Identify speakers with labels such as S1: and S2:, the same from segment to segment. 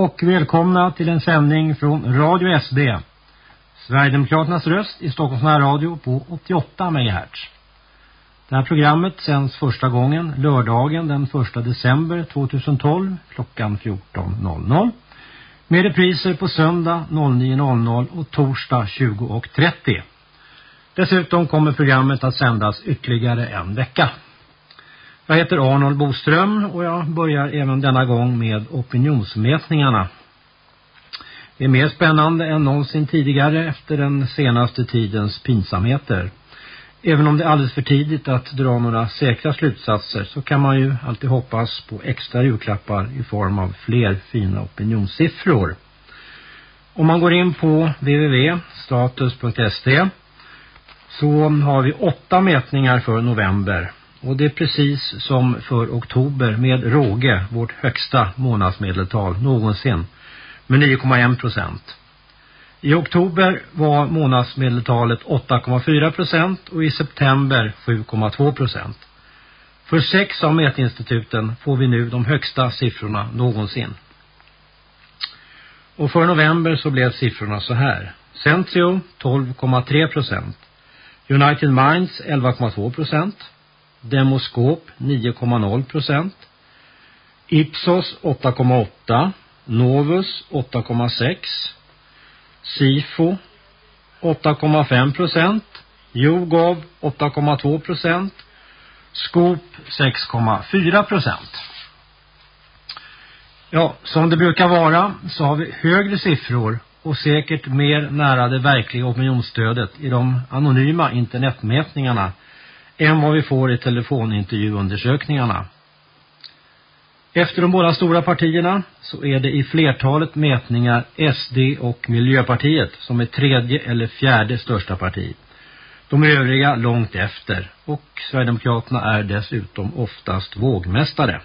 S1: och välkomna till en sändning från Radio SD. Sverigedemokraternas röst i Stockholms närradio på 88 MHz. Det här programmet sänds första gången lördagen den 1 december 2012 klockan 14.00. Med repriser på söndag 09.00 och torsdag 20.30. Dessutom kommer programmet att sändas ytterligare en vecka. Jag heter Arnold Boström och jag börjar även denna gång med opinionsmätningarna. Det är mer spännande än någonsin tidigare efter den senaste tidens pinsamheter. Även om det är alldeles för tidigt att dra några säkra slutsatser så kan man ju alltid hoppas på extra julklappar i form av fler fina opinionssiffror. Om man går in på www.status.se så har vi åtta mätningar för november och det är precis som för oktober med råge vårt högsta månadsmedeltal någonsin med 9,1 procent. I oktober var månadsmedeltalet 8,4 procent och i september 7,2 procent. För sex av mätinstituten får vi nu de högsta siffrorna någonsin. Och för november så blev siffrorna så här. Centrio 12,3 procent. United Minds 11,2 procent. Demoskop 9,0 procent. Ipsos 8,8. Novus 8,6. Sifo 8,5 procent. YouGov 8,2 procent. Scoop 6,4 procent. Ja, som det brukar vara så har vi högre siffror och säkert mer nära det verkliga opinionsstödet i de anonyma internetmätningarna än vad vi får i telefonintervjuundersökningarna. Efter de båda stora partierna så är det i flertalet mätningar SD och Miljöpartiet som är tredje eller fjärde största parti. De övriga långt efter och Sverigedemokraterna är dessutom oftast vågmästare.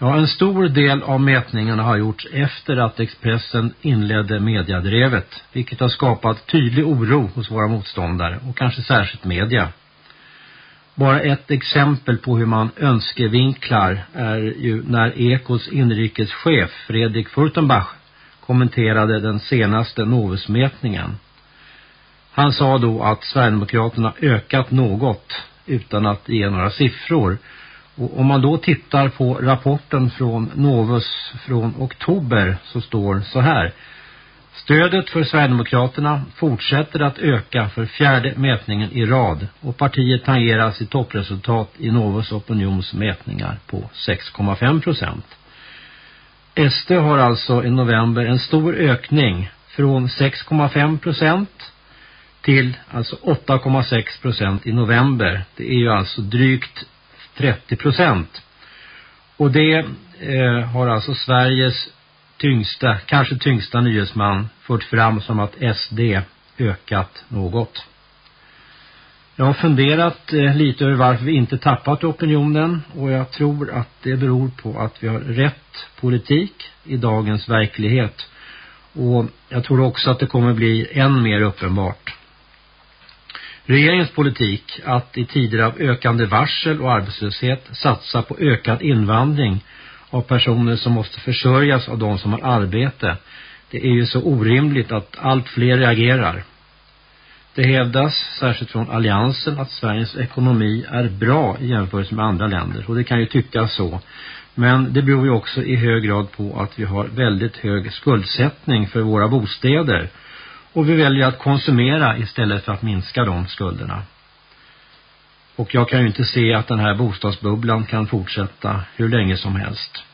S1: Ja, en stor del av mätningarna har gjorts efter att Expressen inledde mediadrevet, vilket har skapat tydlig oro hos våra motståndare och kanske särskilt media. Bara ett exempel på hur man önskevinklar är ju när Ekos inrikeschef Fredrik Furtenbach kommenterade den senaste Novusmätningen. Han sa då att Sverigedemokraterna ökat något utan att ge några siffror. Och om man då tittar på rapporten från Novus från oktober så står så här. Stödet för Sverigedemokraterna fortsätter att öka för fjärde mätningen i rad och partiet tangerar sitt toppresultat i Novus Opinions mätningar på 6,5 procent. SD har alltså i november en stor ökning från 6,5 procent till alltså 8,6 procent i november. Det är ju alltså drygt 30 procent. Och det eh, har alltså Sveriges tyngsta, kanske tyngsta nyhetsman fört fram som att SD ökat något. Jag har funderat eh, lite över varför vi inte tappat opinionen och jag tror att det beror på att vi har rätt politik i dagens verklighet. Och jag tror också att det kommer bli än mer uppenbart. Regeringens politik att i tider av ökande varsel och arbetslöshet satsa på ökad invandring av personer som måste försörjas av de som har arbete. Det är ju så orimligt att allt fler reagerar. Det hävdas, särskilt från alliansen, att Sveriges ekonomi är bra i jämförelse med andra länder. Och det kan ju tyckas så. Men det beror ju också i hög grad på att vi har väldigt hög skuldsättning för våra bostäder. Och vi väljer att konsumera istället för att minska de skulderna. Och jag kan ju inte se att den här bostadsbubblan kan fortsätta hur länge som helst.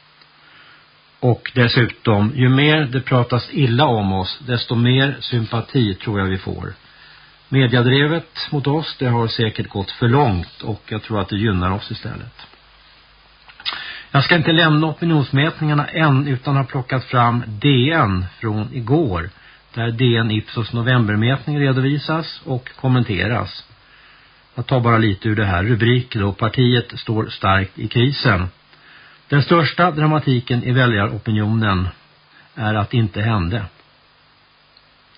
S1: Och dessutom, ju mer det pratas illa om oss, desto mer sympati tror jag vi får. Mediadrevet mot oss, det har säkert gått för långt och jag tror att det gynnar oss istället. Jag ska inte lämna opinionsmätningarna än utan har plockat fram DN från igår där DN Ipsos novembermätning redovisas och kommenteras. Jag tar bara lite ur det här. Rubrik då, partiet står starkt i krisen. Den största dramatiken i väljaropinionen är att det inte hände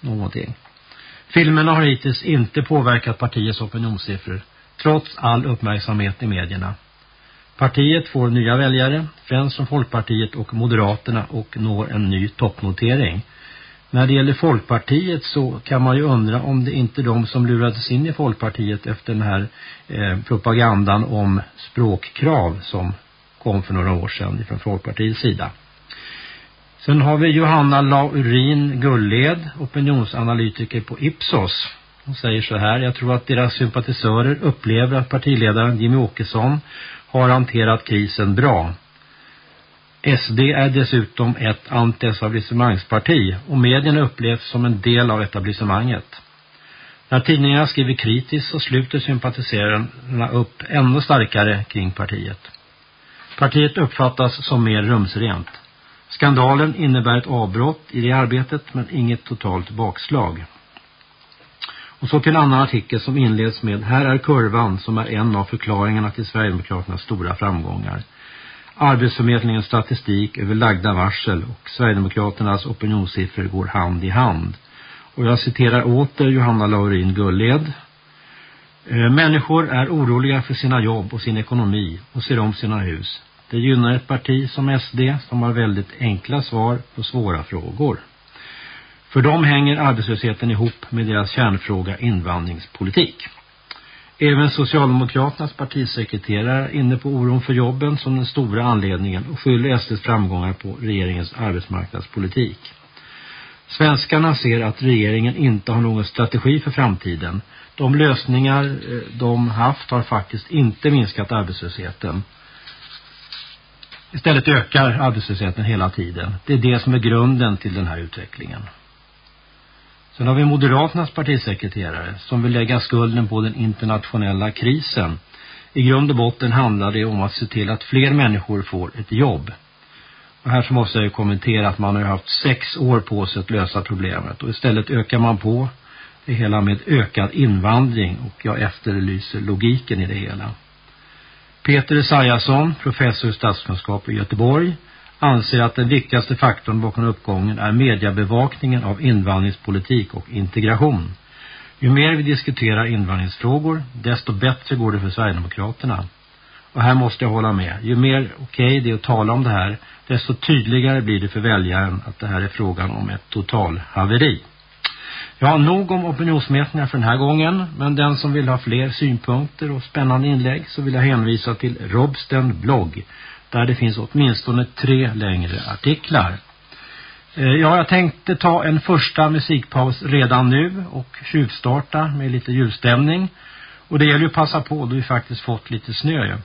S1: någonting. Filmerna har hittills inte påverkat partiets opinionssiffror, trots all uppmärksamhet i medierna. Partiet får nya väljare, främst från Folkpartiet och Moderaterna och når en ny toppnotering. När det gäller Folkpartiet så kan man ju undra om det inte är de som lurades in i Folkpartiet efter den här eh, propagandan om språkkrav som kom för några år sedan från Folkpartiets sida. Sen har vi Johanna Laurin Gulled, opinionsanalytiker på Ipsos. Hon säger så här, jag tror att deras sympatisörer upplever att partiledaren Jimmy Åkesson har hanterat krisen bra. SD är dessutom ett antietablissemangsparti och medierna upplevs som en del av etablissemanget. När tidningarna skriver kritiskt så sluter sympatiserarna upp ännu starkare kring partiet. Partiet uppfattas som mer rumsrent. Skandalen innebär ett avbrott i det arbetet men inget totalt bakslag. Och så till en annan artikel som inleds med Här är kurvan som är en av förklaringarna till Sverigedemokraternas stora framgångar. Arbetsförmedlingens statistik över lagda varsel och Sverigedemokraternas opinionssiffror går hand i hand. Och jag citerar åter Johanna Laurin Gulled. Eh, människor är oroliga för sina jobb och sin ekonomi och ser om sina hus. Det gynnar ett parti som SD som har väldigt enkla svar på svåra frågor. För dem hänger arbetslösheten ihop med deras kärnfråga invandringspolitik. Även Socialdemokraternas partisekreterare är inne på oron för jobben som den stora anledningen och skyller SDs framgångar på regeringens arbetsmarknadspolitik. Svenskarna ser att regeringen inte har någon strategi för framtiden. De lösningar eh, de haft har faktiskt inte minskat arbetslösheten. Istället ökar arbetslösheten hela tiden. Det är det som är grunden till den här utvecklingen. Sen har vi Moderaternas partisekreterare som vill lägga skulden på den internationella krisen. I grund och botten handlar det om att se till att fler människor får ett jobb. Och här så måste jag ju kommentera att man har haft sex år på sig att lösa problemet. Och istället ökar man på det hela med ökad invandring och jag efterlyser logiken i det hela. Peter Esaiasson, professor i statskunskap i Göteborg, anser att den viktigaste faktorn bakom uppgången är mediebevakningen av invandringspolitik och integration. Ju mer vi diskuterar invandringsfrågor, desto bättre går det för Sverigedemokraterna. Och här måste jag hålla med. Ju mer okej okay det är att tala om det här, desto tydligare blir det för väljaren att det här är frågan om ett totalhaveri. Ja, nog om opinionsmätningar för den här gången, men den som vill ha fler synpunkter och spännande inlägg så vill jag hänvisa till Robsten blogg, där det finns åtminstone tre längre artiklar. Eh, ja, jag tänkte ta en första musikpaus redan nu och tjuvstarta med lite julstämning. Och det gäller ju att passa på då vi faktiskt fått lite snö.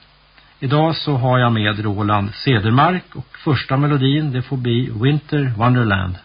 S1: Idag så har jag med Roland Sedermark och första melodin det får bli Winter Wonderland.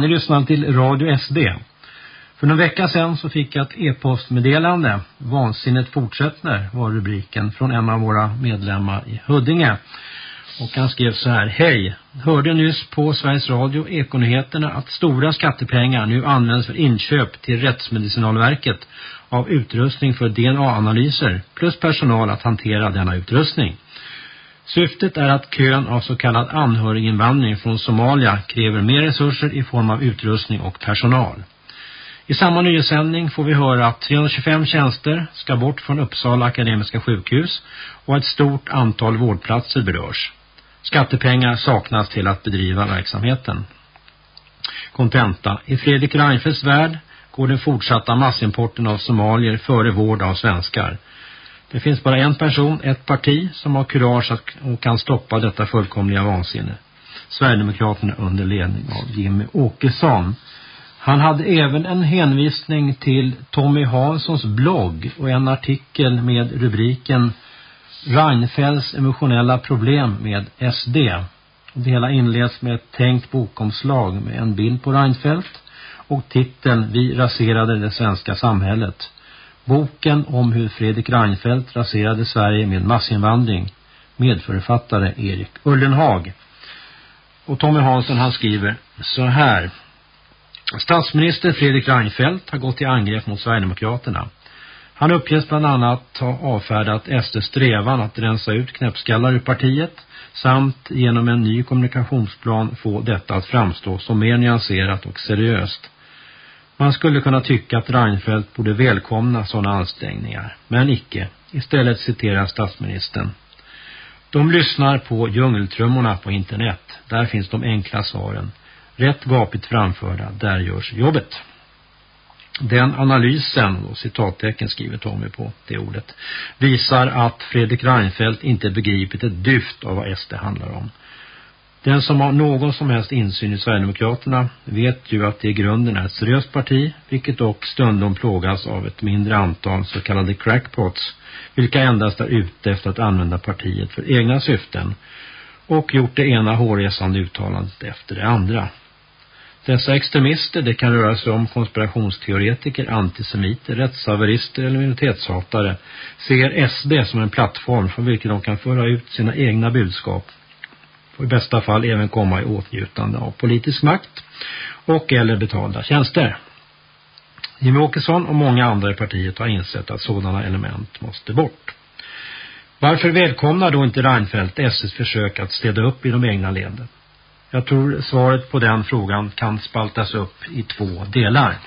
S1: Ni lyssnar till Radio SD. För någon vecka sedan så fick jag ett e-postmeddelande. Vansinnet fortsätter var rubriken från en av våra medlemmar i Huddinge. Och han skrev så här. Hej, hörde nyss på Sveriges Radio Ekonyheterna att stora skattepengar nu används för inköp till Rättsmedicinalverket av utrustning för DNA-analyser plus personal att hantera denna utrustning. Syftet är att kön av så kallad anhöriginvandring från Somalia kräver mer resurser i form av utrustning och personal. I samma nyhetssändning får vi höra att 325 tjänster ska bort från Uppsala Akademiska sjukhus och ett stort antal vårdplatser berörs. Skattepengar saknas till att bedriva verksamheten. Kontenta. I Fredrik Reinfeldts värld går den fortsatta massimporten av somalier före vård av svenskar. Det finns bara en person, ett parti, som har kurage att, och kan stoppa detta fullkomliga vansinne. Sverigedemokraterna under ledning av Jimmy Åkesson. Han hade även en hänvisning till Tommy Hanssons blogg och en artikel med rubriken Reinfeldts emotionella problem med SD. Det hela inleds med ett tänkt bokomslag med en bild på Reinfeldt och titeln Vi raserade det svenska samhället. Boken om hur Fredrik Reinfeldt raserade Sverige med massinvandring. Medförfattare Erik Ullenhag. Och Tommy Hansson han skriver så här. Statsminister Fredrik Reinfeldt har gått till angrepp mot Sverigedemokraterna. Han uppges bland annat ha avfärdat SDs strävan att rensa ut knäppskallar ur partiet samt genom en ny kommunikationsplan få detta att framstå som mer nyanserat och seriöst. Man skulle kunna tycka att Reinfeldt borde välkomna sådana ansträngningar, men icke. Istället citerar statsministern. De lyssnar på djungeltrummorna på internet. Där finns de enkla svaren. Rätt gapigt framförda, där görs jobbet. Den analysen, och citattecken skriver Tommy på det ordet, visar att Fredrik Reinfeldt inte begripit ett dyft av vad SD handlar om. Den som har någon som helst insyn i Sverigedemokraterna vet ju att det i grunden är ett seriöst parti, vilket dock stundom plågas av ett mindre antal så kallade crackpots, vilka endast är ute efter att använda partiet för egna syften och gjort det ena hårresande uttalandet efter det andra. Dessa extremister, det kan röra sig om konspirationsteoretiker, antisemiter, rättshaverister eller minoritetshatare, ser SD som en plattform från vilken de kan föra ut sina egna budskap och i bästa fall även komma i åtnjutande av politisk makt och eller betalda tjänster. Jimmy Åkesson och många andra i partiet har insett att sådana element måste bort. Varför välkomnar då inte Reinfeldt SS försök att städa upp i de egna leden? Jag tror svaret på den frågan kan spaltas upp i två delar.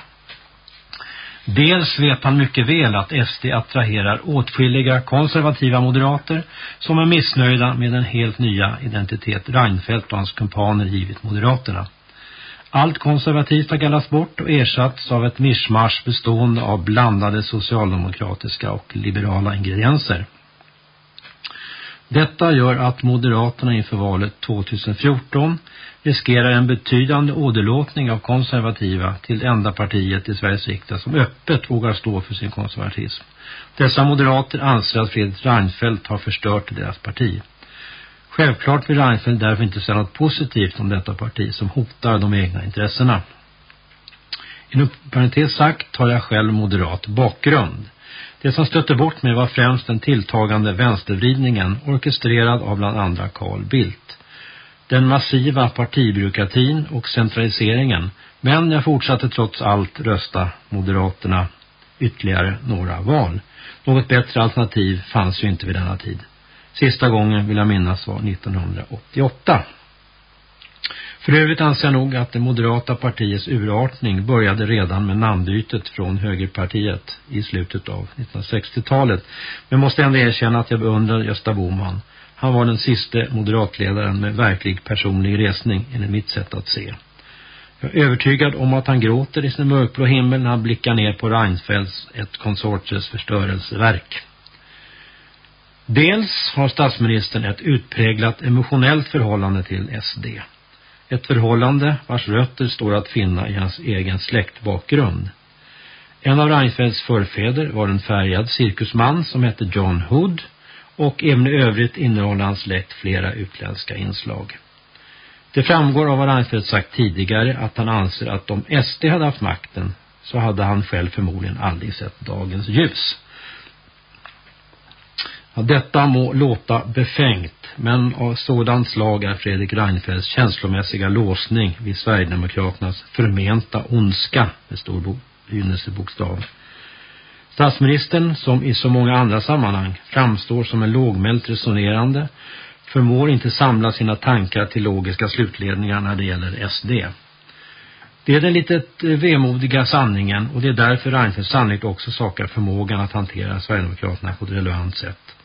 S1: Dels vet han mycket väl att SD attraherar åtskilliga konservativa moderater som är missnöjda med den helt nya identitet Reinfeldt och hans kumpaner givit moderaterna. Allt konservativt har gallats bort och ersatts av ett mischmasch bestående av blandade socialdemokratiska och liberala ingredienser. Detta gör att Moderaterna inför valet 2014 riskerar en betydande åderlåtning av konservativa till det enda partiet i Sveriges riksdag som öppet vågar stå för sin konservatism. Dessa moderater anser att Fredrik Reinfeldt har förstört deras parti. Självklart vill Reinfeldt därför inte säga något positivt om detta parti som hotar de egna intressena. Inom parentes sagt har jag själv moderat bakgrund. Det som stötte bort mig var främst den tilltagande vänstervridningen orkestrerad av bland andra Carl Bildt. Den massiva partibyråkratin och centraliseringen men jag fortsatte trots allt rösta Moderaterna ytterligare några val. Något bättre alternativ fanns ju inte vid denna tid. Sista gången vill jag minnas var 1988. För övrigt anser jag nog att det moderata partiets urartning började redan med namnbytet från högerpartiet i slutet av 1960-talet. Men måste ändå erkänna att jag beundrar Gösta Bohman. Han var den sista moderatledaren med verklig personlig resning enligt mitt sätt att se. Jag är övertygad om att han gråter i sin mörkblå himmel när han blickar ner på Reinfeldts ett konsortiets förstörelseverk. Dels har statsministern ett utpräglat emotionellt förhållande till SD. Ett förhållande vars rötter står att finna i hans egen släktbakgrund. En av Reinfeldts förfäder var en färgad cirkusman som hette John Hood och även i övrigt innehåller hans släkt flera utländska inslag. Det framgår av vad Reinfeldt sagt tidigare att han anser att om SD hade haft makten så hade han själv förmodligen aldrig sett dagens ljus. Ja, detta må låta befängt, men av sådant slag är Fredrik Reinfeldts känslomässiga låsning vid Sverigedemokraternas förmenta ondska med stor begynnelsebokstav. Statsministern, som i så många andra sammanhang framstår som en lågmält resonerande, förmår inte samla sina tankar till logiska slutledningar när det gäller SD. Det är den litet vemodiga sanningen och det är därför Reinfeldt sannolikt också sakar förmågan att hantera Sverigedemokraterna på ett relevant sätt.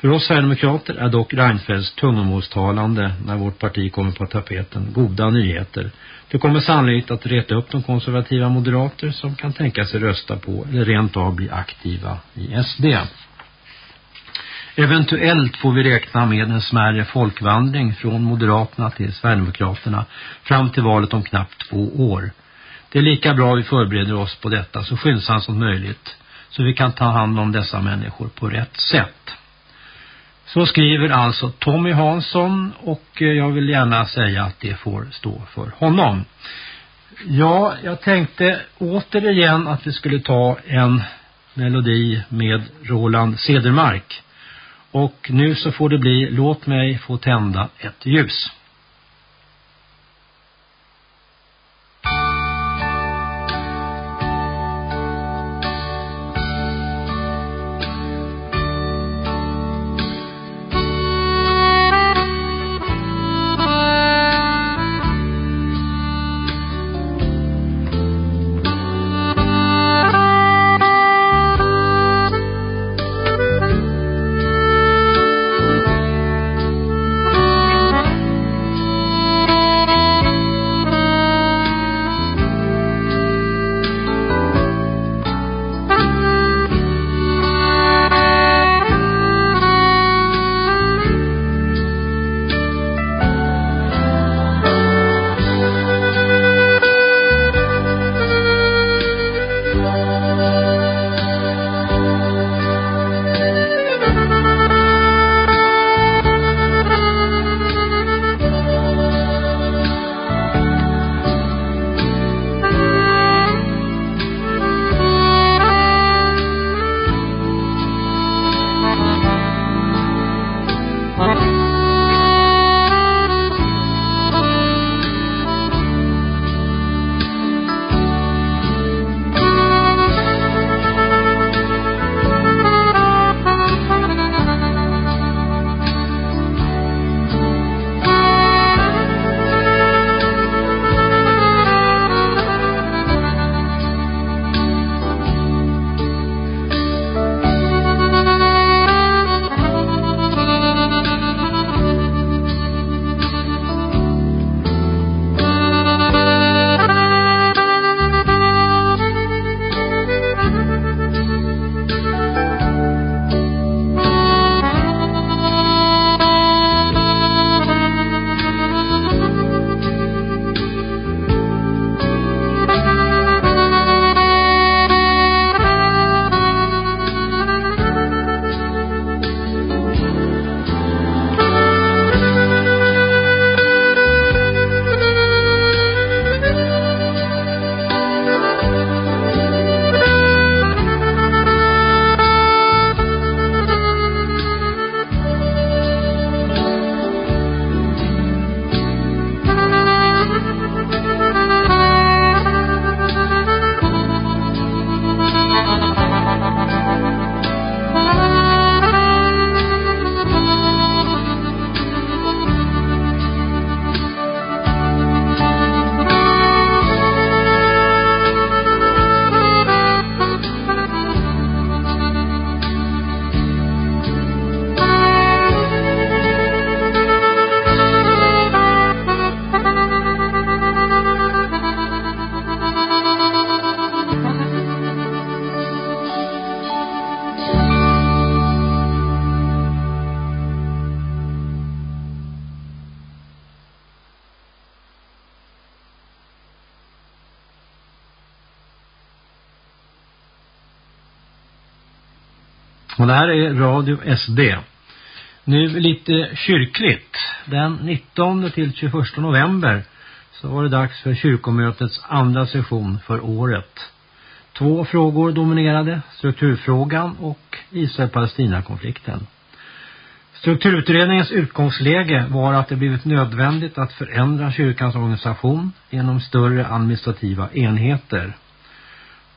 S1: För oss Sverigedemokrater är dock Reinfeldts tungomålstalande när vårt parti kommer på tapeten goda nyheter. Det kommer sannolikt att reta upp de konservativa moderater som kan tänka sig rösta på eller rent av bli aktiva i SD. Eventuellt får vi räkna med en smärre folkvandring från Moderaterna till Sverigedemokraterna fram till valet om knappt två år. Det är lika bra vi förbereder oss på detta så skyndsamt som möjligt så vi kan ta hand om dessa människor på rätt sätt. Så skriver alltså Tommy Hansson och eh, jag vill gärna säga att det får stå för honom. Ja, jag tänkte återigen att vi skulle ta en melodi med Roland Sedermark. Och nu så får det bli Låt mig få tända ett ljus. Radio SD. Nu lite kyrkligt. Den 19 till 21 november så var det dags för kyrkomötets andra session för året. Två frågor dominerade, strukturfrågan och Israel-Palestina-konflikten. Strukturutredningens utgångsläge var att det blivit nödvändigt att förändra kyrkans organisation genom större administrativa enheter.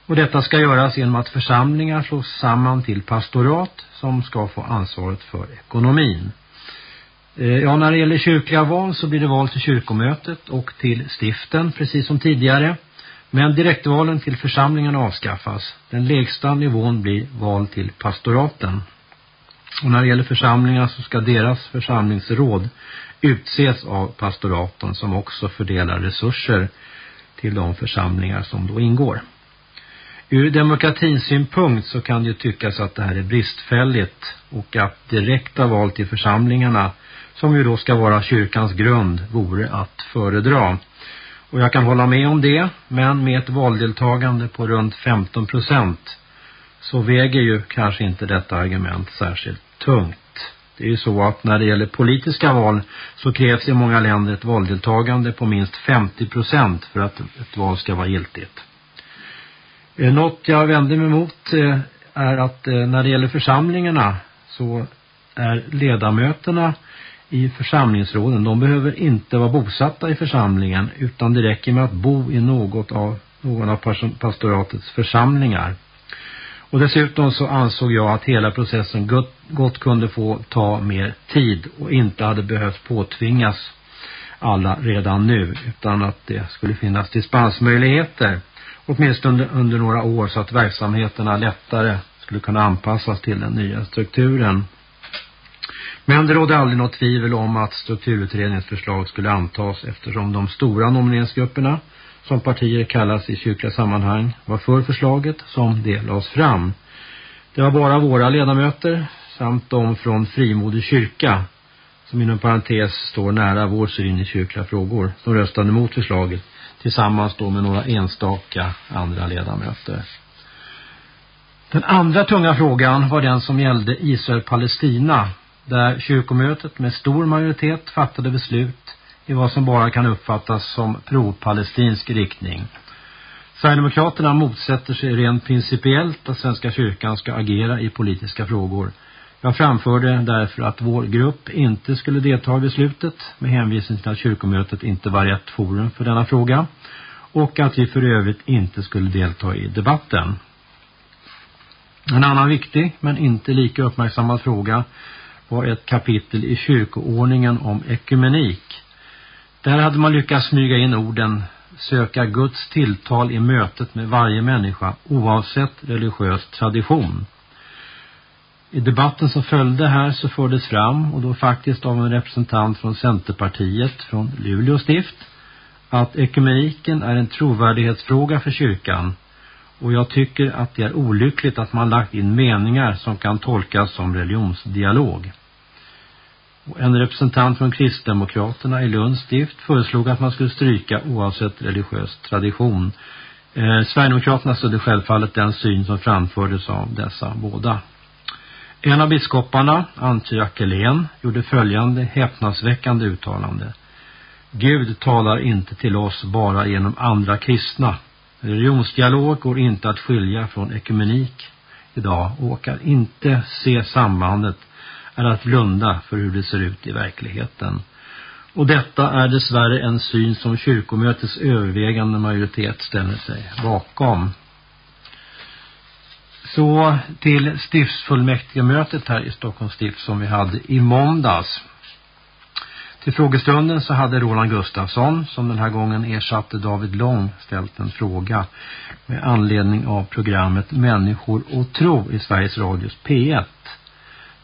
S1: Och detta ska göras genom att församlingar slås samman till pastorat som ska få ansvaret för ekonomin. Eh, ja, när det gäller kyrkliga val så blir det val till kyrkomötet och till stiften precis som tidigare. Men direktvalen till församlingen avskaffas. Den lägsta nivån blir val till pastoraten. Och när det gäller församlingar så ska deras församlingsråd utses av pastoraten som också fördelar resurser till de församlingar som då ingår. Ur demokratisynpunkt så kan det tyckas att det här är bristfälligt och att direkta val till församlingarna som ju då ska vara kyrkans grund vore att föredra. Och jag kan hålla med om det, men med ett valdeltagande på runt 15 procent så väger ju kanske inte detta argument särskilt tungt. Det är ju så att när det gäller politiska val så krävs i många länder ett valdeltagande på minst 50 procent för att ett val ska vara giltigt. Eh, något jag vänder mig emot eh, är att eh, när det gäller församlingarna så är ledamöterna i församlingsråden, de behöver inte vara bosatta i församlingen utan det räcker med att bo i något av någon av pastoratets församlingar. Och dessutom så ansåg jag att hela processen gott, gott kunde få ta mer tid och inte hade behövt påtvingas alla redan nu utan att det skulle finnas dispensmöjligheter åtminstone under, under några år så att verksamheterna lättare skulle kunna anpassas till den nya strukturen. Men det rådde aldrig något tvivel om att strukturutredningens förslag skulle antas eftersom de stora nomineringsgrupperna som partier kallas i kyrkliga sammanhang var för förslaget som det lades fram. Det var bara våra ledamöter samt de från Frimodig kyrka som inom parentes står nära vår syn i kyrkliga frågor som röstade mot förslaget tillsammans då med några enstaka andra ledamöter. Den andra tunga frågan var den som gällde Israel-Palestina där kyrkomötet med stor majoritet fattade beslut i vad som bara kan uppfattas som pro-palestinsk riktning. Sverigedemokraterna motsätter sig rent principiellt att Svenska kyrkan ska agera i politiska frågor. Jag framförde därför att vår grupp inte skulle delta i beslutet med hänvisning till att kyrkomötet inte var rätt forum för denna fråga och att vi för övrigt inte skulle delta i debatten. En annan viktig men inte lika uppmärksammad fråga var ett kapitel i kyrkoordningen om ekumenik. Där hade man lyckats smyga in orden söka Guds tilltal i mötet med varje människa oavsett religiös tradition. I debatten som följde här så fördes fram och då faktiskt av en representant från Centerpartiet från Luleå stift att ekumeniken är en trovärdighetsfråga för kyrkan och jag tycker att det är olyckligt att man lagt in meningar som kan tolkas som religionsdialog. Och en representant från Kristdemokraterna i Lunds stift föreslog att man skulle stryka oavsett religiös tradition. Eh, Sverigedemokraterna stödde självfallet den syn som framfördes av dessa båda. En av biskoparna, Antje Jackelén, gjorde följande häpnadsväckande uttalande. Gud talar inte till oss bara genom andra kristna. Religionsdialog går inte att skilja från ekumenik idag och kan inte se sambandet är att blunda för hur det ser ut i verkligheten. Och detta är dessvärre en syn som kyrkomötets övervägande majoritet ställer sig bakom. Så till stiftsfullmäktigemötet här i Stockholms stift som vi hade i måndags. Till frågestunden så hade Roland Gustafsson, som den här gången ersatte David Lång, ställt en fråga med anledning av programmet Människor och tro i Sveriges Radios P1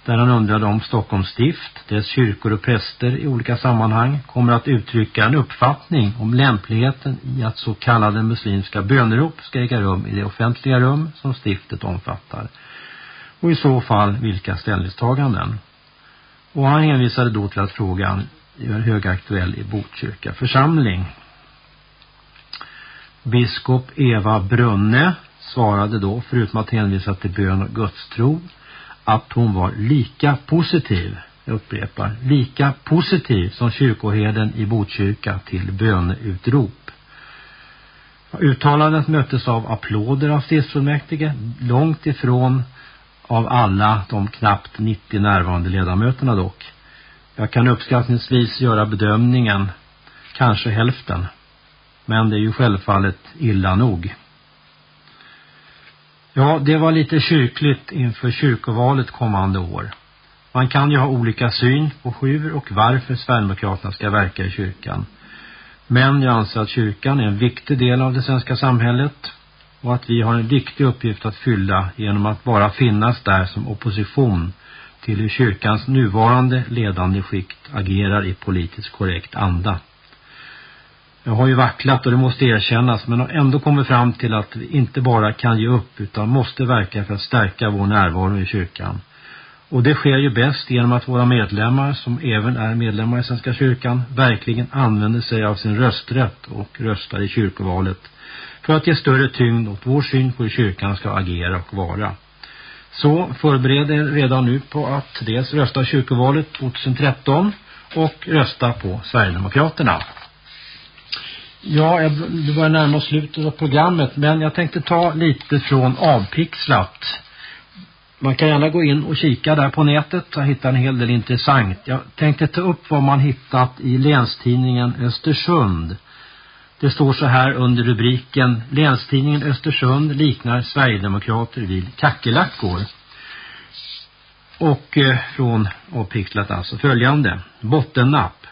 S1: där han undrade om Stockholms stift, dess kyrkor och präster i olika sammanhang kommer att uttrycka en uppfattning om lämpligheten i att så kallade muslimska bönerop ska äga rum i det offentliga rum som stiftet omfattar. Och i så fall vilka ställningstaganden. Och han hänvisade då till att frågan är högaktuell i Botkyrka församling. Biskop Eva Brunne svarade då, förutom att hänvisa till bön och gudstro, att hon var lika positiv, jag upprepar, lika positiv som kyrkoheden i Botkyrka till böneutrop. Uttalandet möttes av applåder av stiftsfullmäktige, långt ifrån av alla de knappt 90 närvarande ledamöterna dock. Jag kan uppskattningsvis göra bedömningen, kanske hälften. Men det är ju självfallet illa nog. Ja, det var lite kyrkligt inför kyrkovalet kommande år. Man kan ju ha olika syn på hur och varför Sverigedemokraterna ska verka i kyrkan. Men jag anser att kyrkan är en viktig del av det svenska samhället och att vi har en viktig uppgift att fylla genom att bara finnas där som opposition till hur kyrkans nuvarande ledande skikt agerar i politiskt korrekt anda. Jag har ju vacklat och det måste erkännas men har ändå kommit fram till att vi inte bara kan ge upp utan måste verka för att stärka vår närvaro i kyrkan. Och det sker ju bäst genom att våra medlemmar, som även är medlemmar i Svenska kyrkan, verkligen använder sig av sin rösträtt och röstar i kyrkovalet för att ge större tyngd åt vår syn på hur kyrkan ska agera och vara. Så förbered er redan nu på att dels rösta kyrkovalet 2013 och rösta på Sverigedemokraterna. Ja, det börjar närma oss slutet av programmet men jag tänkte ta lite från avpixlat. Man kan gärna gå in och kika där på nätet och hitta en hel del intressant. Jag tänkte ta upp vad man hittat i länstidningen Östersund. Det står så här under rubriken Länstidningen Östersund liknar Sverigedemokrater vid kackelackor. Och eh, från avpixlat alltså följande. Bottennapp.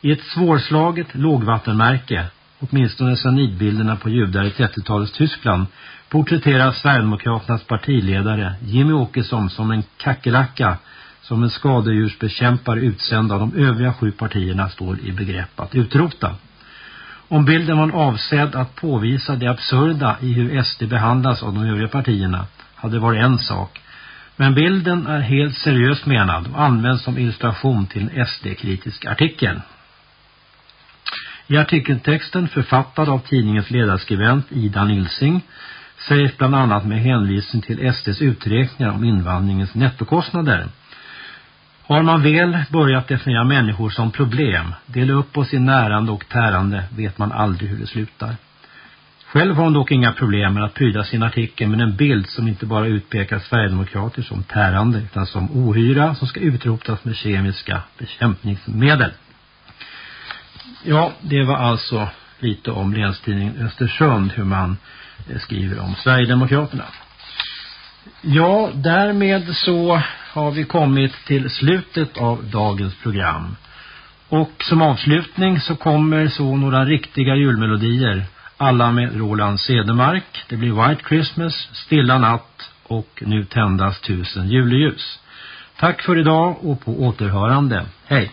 S1: I ett svårslaget lågvattenmärke åtminstone sedan nidbilderna på judar i 30-talets Tyskland, porträtterar Sverigedemokraternas partiledare Jimmy Åkesson som en kackelacka som en skadedjursbekämpare utsänd av de övriga sju partierna står i begrepp att utrota. Om bilden var avsedd att påvisa det absurda i hur SD behandlas av de övriga partierna hade det varit en sak. Men bilden är helt seriöst menad och används som illustration till en SD-kritisk artikel. I artikeltexten författad av tidningens ledarskribent Ida Nilsing sägs bland annat med hänvisning till SDs uträkningar om invandringens nettokostnader. Har man väl börjat definiera människor som problem, dela upp oss i närande och tärande, vet man aldrig hur det slutar. Själv har hon dock inga problem med att pryda sin artikel med en bild som inte bara utpekar Sverigedemokrater som tärande utan som ohyra som ska utrotas med kemiska bekämpningsmedel. Ja, det var alltså lite om länstidningen Östersund, hur man eh, skriver om Sverigedemokraterna. Ja, därmed så har vi kommit till slutet av dagens program. Och som avslutning så kommer så några riktiga julmelodier. Alla med Roland Sedemark. Det blir White Christmas, Stilla natt och Nu tändas tusen juleljus. Tack för idag och på återhörande. Hej!